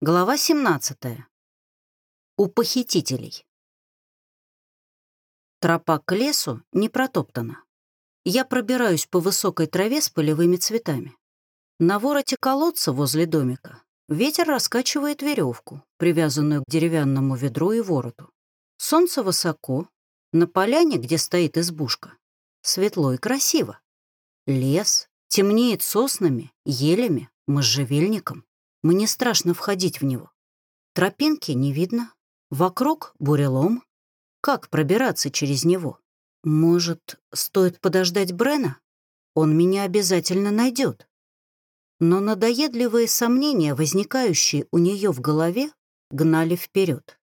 Глава 17. У похитителей. Тропа к лесу не протоптана. Я пробираюсь по высокой траве с полевыми цветами. На вороте колодца возле домика ветер раскачивает веревку, привязанную к деревянному ведру и вороту. Солнце высоко, на поляне, где стоит избушка, светло и красиво. Лес темнеет соснами, елями, можжевельником. Мне страшно входить в него. Тропинки не видно. Вокруг бурелом. Как пробираться через него? Может, стоит подождать Брена? Он меня обязательно найдет. Но надоедливые сомнения, возникающие у нее в голове, гнали вперед.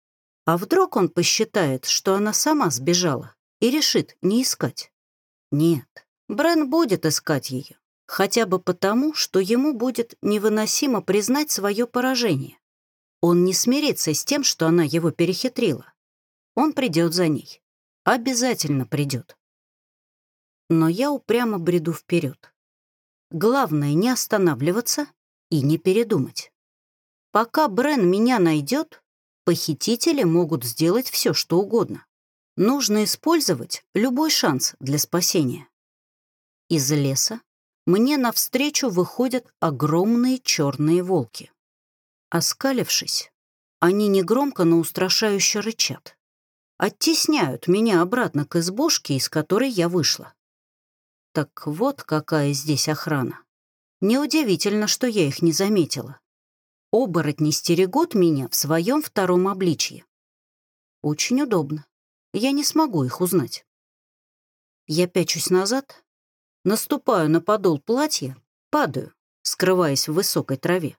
А вдруг он посчитает, что она сама сбежала и решит не искать? Нет, Брен будет искать ее. Хотя бы потому, что ему будет невыносимо признать свое поражение. Он не смирится с тем, что она его перехитрила. Он придет за ней. Обязательно придет. Но я упрямо бреду вперед. Главное не останавливаться и не передумать. Пока Брен меня найдет, похитители могут сделать все, что угодно. Нужно использовать любой шанс для спасения. Из леса мне навстречу выходят огромные черные волки. Оскалившись, они негромко, но устрашающе рычат. Оттесняют меня обратно к избушке, из которой я вышла. Так вот какая здесь охрана. Неудивительно, что я их не заметила. Оборотни стерегут меня в своем втором обличье. Очень удобно. Я не смогу их узнать. Я пячусь назад, Наступаю на подол платья, падаю, скрываясь в высокой траве.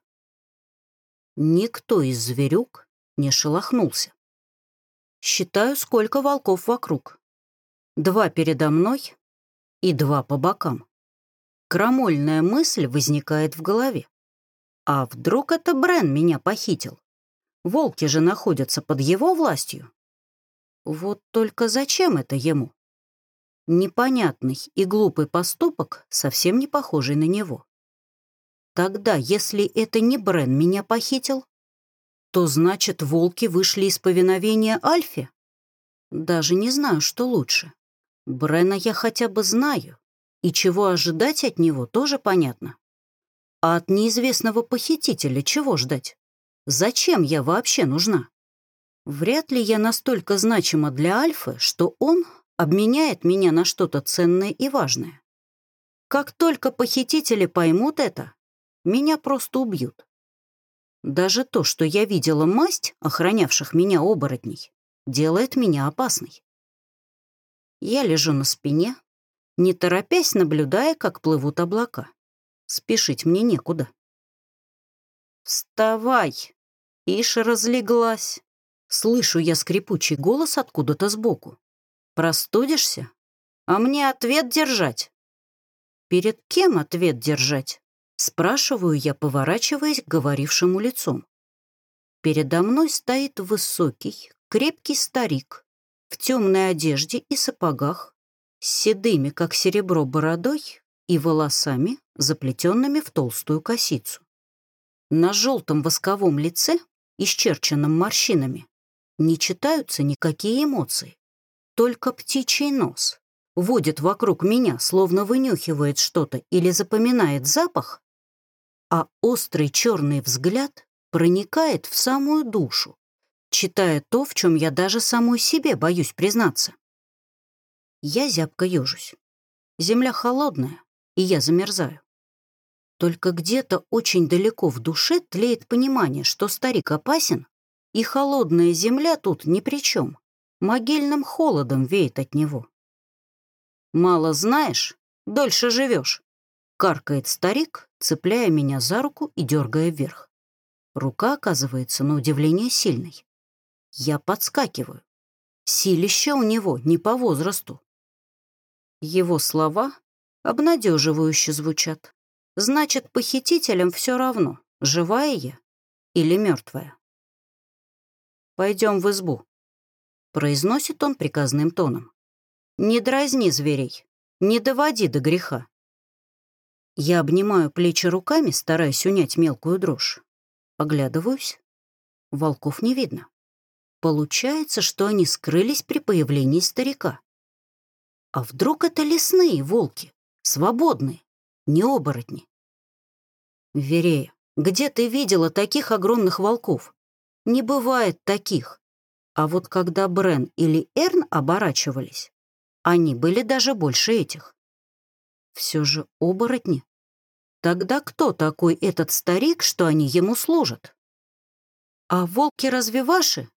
Никто из зверюк не шелохнулся. Считаю, сколько волков вокруг. Два передо мной и два по бокам. Крамольная мысль возникает в голове. А вдруг это Брен меня похитил? Волки же находятся под его властью. Вот только зачем это ему? Непонятный и глупый поступок, совсем не похожий на него. Тогда, если это не Брен меня похитил, то значит, волки вышли из повиновения Альфе? Даже не знаю, что лучше. Брена я хотя бы знаю, и чего ожидать от него тоже понятно. А от неизвестного похитителя чего ждать? Зачем я вообще нужна? Вряд ли я настолько значима для Альфы, что он обменяет меня на что-то ценное и важное. Как только похитители поймут это, меня просто убьют. Даже то, что я видела масть, охранявших меня оборотней, делает меня опасной. Я лежу на спине, не торопясь, наблюдая, как плывут облака. Спешить мне некуда. «Вставай!» Иша разлеглась. Слышу я скрипучий голос откуда-то сбоку. Простудишься? А мне ответ держать. Перед кем ответ держать? Спрашиваю я, поворачиваясь к говорившему лицом. Передо мной стоит высокий, крепкий старик в темной одежде и сапогах, с седыми, как серебро, бородой и волосами, заплетенными в толстую косицу. На желтом восковом лице, исчерченном морщинами, не читаются никакие эмоции только птичий нос водит вокруг меня, словно вынюхивает что-то или запоминает запах, а острый черный взгляд проникает в самую душу, читая то, в чем я даже самой себе боюсь признаться. Я зябко ежусь. Земля холодная, и я замерзаю. Только где-то очень далеко в душе тлеет понимание, что старик опасен, и холодная земля тут ни при чем. Могильным холодом веет от него. «Мало знаешь, дольше живешь», — каркает старик, цепляя меня за руку и дергая вверх. Рука оказывается на удивление сильной. Я подскакиваю. Силище у него не по возрасту. Его слова обнадеживающе звучат. Значит, похитителям все равно, живая я или мертвая. Пойдем в избу. Произносит он приказным тоном. «Не дразни зверей, не доводи до греха». Я обнимаю плечи руками, стараясь унять мелкую дрожь. Оглядываюсь, Волков не видно. Получается, что они скрылись при появлении старика. А вдруг это лесные волки, свободные, не оборотни? Верея, где ты видела таких огромных волков? Не бывает таких. А вот когда Брен или Эрн оборачивались, они были даже больше этих. Все же оборотни. Тогда кто такой этот старик, что они ему служат? А волки разве ваши?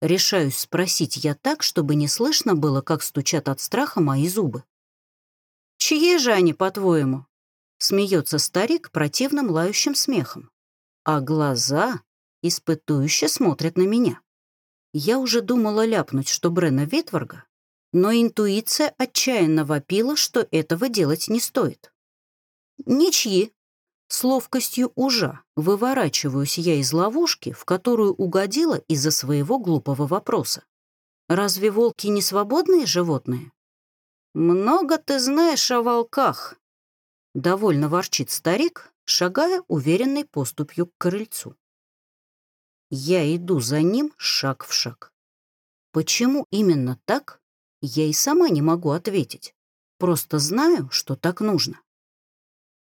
Решаюсь спросить я так, чтобы не слышно было, как стучат от страха мои зубы. «Чьи же они, по-твоему?» Смеется старик противным лающим смехом. А глаза испытующе смотрят на меня. Я уже думала ляпнуть, что Брена Ветварга, но интуиция отчаянно вопила, что этого делать не стоит. «Ничьи», с ловкостью ужа выворачиваюсь я из ловушки, в которую угодила из-за своего глупого вопроса. Разве волки не свободные животные? «Много ты знаешь о волках», — довольно ворчит старик, шагая уверенной поступью к крыльцу. Я иду за ним шаг в шаг. Почему именно так, я и сама не могу ответить. Просто знаю, что так нужно.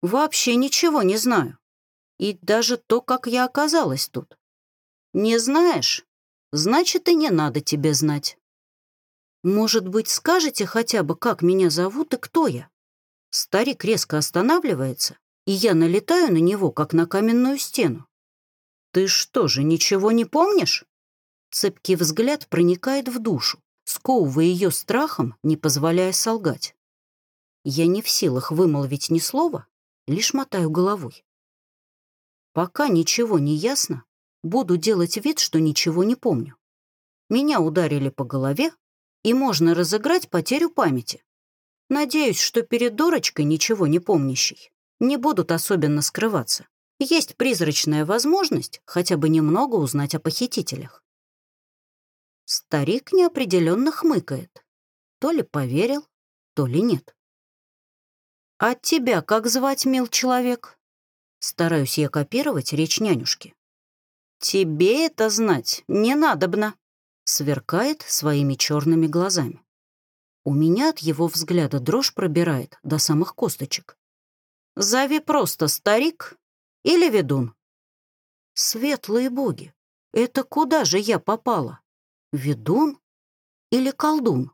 Вообще ничего не знаю. И даже то, как я оказалась тут. Не знаешь? Значит, и не надо тебе знать. Может быть, скажете хотя бы, как меня зовут и кто я? Старик резко останавливается, и я налетаю на него, как на каменную стену. Ты что же, ничего не помнишь? Цепкий взгляд проникает в душу, сковывая ее страхом, не позволяя солгать. Я не в силах вымолвить ни слова, лишь мотаю головой. Пока ничего не ясно, буду делать вид, что ничего не помню. Меня ударили по голове, и можно разыграть потерю памяти. Надеюсь, что перед дурочкой, ничего не помнящей, не будут особенно скрываться. Есть призрачная возможность хотя бы немного узнать о похитителях. Старик неопределенно хмыкает. То ли поверил, то ли нет. «А тебя как звать, мил человек?» Стараюсь я копировать речь нянюшки. «Тебе это знать не надобно», — сверкает своими черными глазами. У меня от его взгляда дрожь пробирает до самых косточек. «Зови просто старик или ведун?» «Светлые боги, это куда же я попала? Ведун или колдун?»